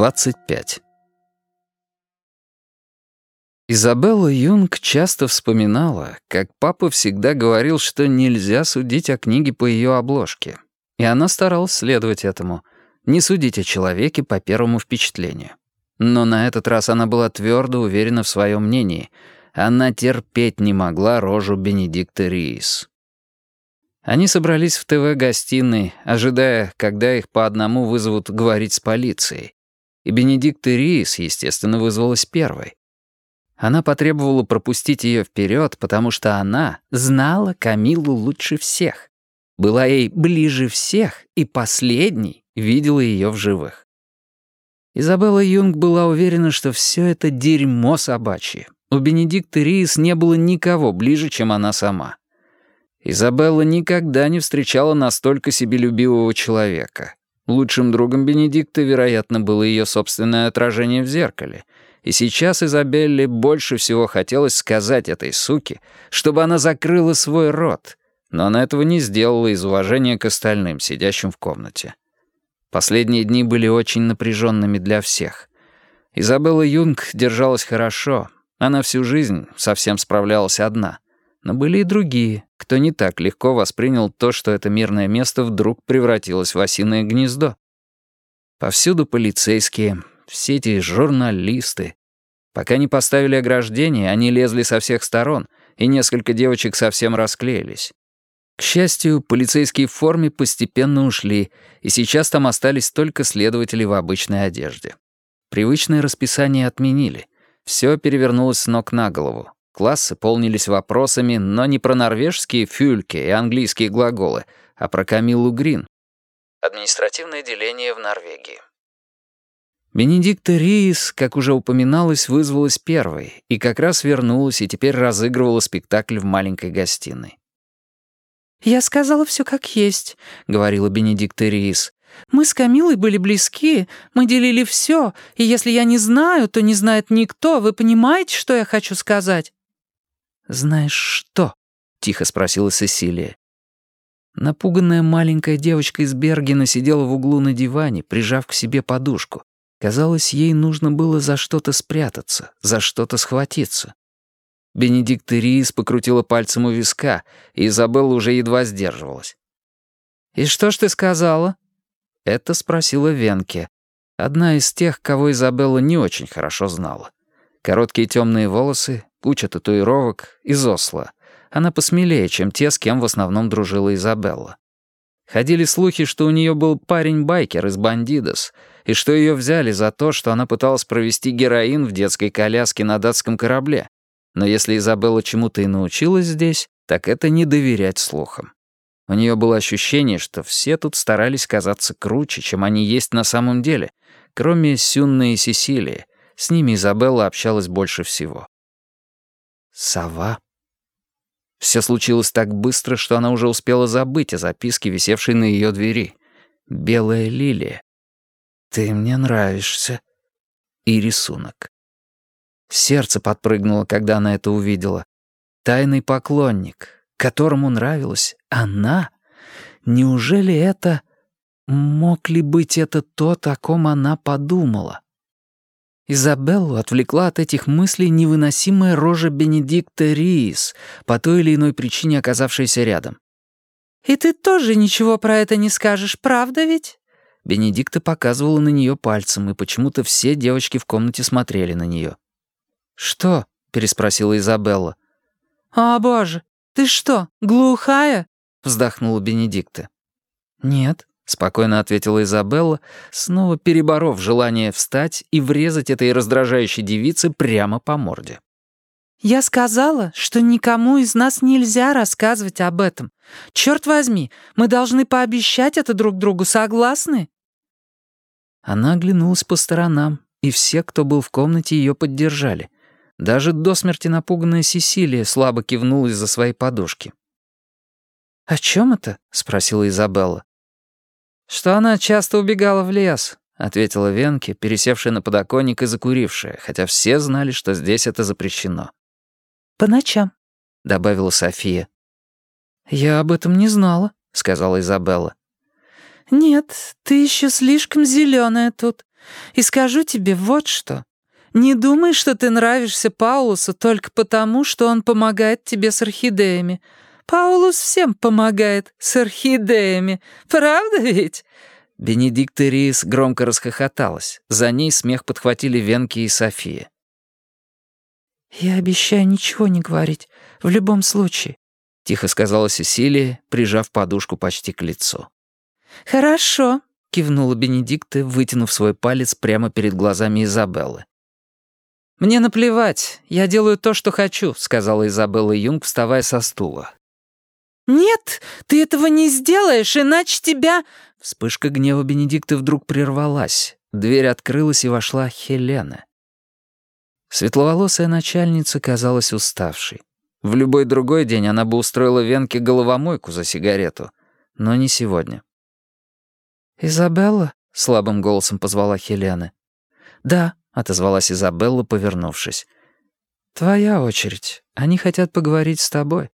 25. Изабелла Юнг часто вспоминала, как папа всегда говорил, что нельзя судить о книге по ее обложке. И она старалась следовать этому, не судить о человеке по первому впечатлению. Но на этот раз она была твердо уверена в своем мнении. Она терпеть не могла рожу Бенедикта Риис. Они собрались в ТВ-гостиной, ожидая, когда их по одному вызовут говорить с полицией. И Бенедикта Риис, естественно, вызвалась первой. Она потребовала пропустить ее вперед, потому что она знала Камилу лучше всех. Была ей ближе всех и последней видела ее в живых. Изабелла Юнг была уверена, что все это дерьмо собачье. У Бенедикта Риис не было никого ближе, чем она сама. Изабелла никогда не встречала настолько себелюбивого человека. Лучшим другом Бенедикта, вероятно, было ее собственное отражение в зеркале. И сейчас Изабелле больше всего хотелось сказать этой суке, чтобы она закрыла свой рот, но она этого не сделала из уважения к остальным, сидящим в комнате. Последние дни были очень напряженными для всех. Изабелла Юнг держалась хорошо. Она всю жизнь совсем справлялась одна — но были и другие, кто не так легко воспринял то, что это мирное место вдруг превратилось в осиное гнездо. Повсюду полицейские, все эти журналисты. Пока не поставили ограждение, они лезли со всех сторон, и несколько девочек совсем расклеились. К счастью, полицейские в форме постепенно ушли, и сейчас там остались только следователи в обычной одежде. Привычное расписание отменили. Все перевернулось с ног на голову. Классы полнились вопросами, но не про норвежские фюльки и английские глаголы, а про Камилу Грин. Административное деление в Норвегии. Бенедикта Риис, как уже упоминалось, вызвалась первой и как раз вернулась и теперь разыгрывала спектакль в маленькой гостиной. «Я сказала все как есть», — говорила Бенедикта Риис. Мы с Камилой были близки, мы делили все, и если я не знаю, то не знает никто. Вы понимаете, что я хочу сказать?» «Знаешь что?» — тихо спросила Сесилия. Напуганная маленькая девочка из Бергена сидела в углу на диване, прижав к себе подушку. Казалось, ей нужно было за что-то спрятаться, за что-то схватиться. Бенедикт Риис покрутила пальцем у виска, и Изабелла уже едва сдерживалась. «И что ж ты сказала?» Это спросила Венке, одна из тех, кого Изабелла не очень хорошо знала. Короткие темные волосы, куча татуировок из Осло. Она посмелее, чем те, с кем в основном дружила Изабелла. Ходили слухи, что у нее был парень-байкер из «Бандидос», и что ее взяли за то, что она пыталась провести героин в детской коляске на датском корабле. Но если Изабелла чему-то и научилась здесь, так это не доверять слухам. У нее было ощущение, что все тут старались казаться круче, чем они есть на самом деле, кроме Сюнны и Сесилии. С ними Изабелла общалась больше всего. Сова. Все случилось так быстро, что она уже успела забыть о записке, висевшей на ее двери. «Белая лилия. Ты мне нравишься». И рисунок. Сердце подпрыгнуло, когда она это увидела. Тайный поклонник, которому нравилась она. Неужели это... Мог ли быть это то, о ком она подумала? Изабеллу отвлекла от этих мыслей невыносимая рожа Бенедикта Риис, по той или иной причине оказавшаяся рядом. «И ты тоже ничего про это не скажешь, правда ведь?» Бенедикта показывала на нее пальцем, и почему-то все девочки в комнате смотрели на нее. «Что?» — переспросила Изабелла. «О, боже, ты что, глухая?» — вздохнула Бенедикта. «Нет», спокойно ответила Изабелла, снова переборов желание встать и врезать этой раздражающей девице прямо по морде. «Я сказала, что никому из нас нельзя рассказывать об этом. Черт возьми, мы должны пообещать это друг другу, согласны?» Она оглянулась по сторонам, и все, кто был в комнате, ее поддержали. Даже до смерти напуганная Сесилия слабо кивнула из-за своей подушки. «О чем это?» — спросила Изабелла. «Что она часто убегала в лес», — ответила Венке, пересевшая на подоконник и закурившая, хотя все знали, что здесь это запрещено. «По ночам», — добавила София. «Я об этом не знала», — сказала Изабелла. «Нет, ты еще слишком зеленая тут», И скажу тебе вот что. Не думай, что ты нравишься Паулусу только потому, что он помогает тебе с орхидеями. Паулус всем помогает с орхидеями. Правда ведь?» Бенедикта Рис громко расхохоталась. За ней смех подхватили Венки и София. «Я обещаю ничего не говорить, в любом случае», — тихо сказала Сесилия, прижав подушку почти к лицу. «Хорошо», — кивнула Бенедикта, вытянув свой палец прямо перед глазами Изабеллы. «Мне наплевать, я делаю то, что хочу», — сказала Изабелла Юнг, вставая со стула. «Нет, ты этого не сделаешь, иначе тебя...» Вспышка гнева Бенедикты вдруг прервалась. Дверь открылась, и вошла Хелена. Светловолосая начальница казалась уставшей. В любой другой день она бы устроила Венке головомойку за сигарету, но не сегодня. «Изабелла?» — слабым голосом позвала Хелена. «Да», — отозвалась Изабелла, повернувшись. «Твоя очередь. Они хотят поговорить с тобой».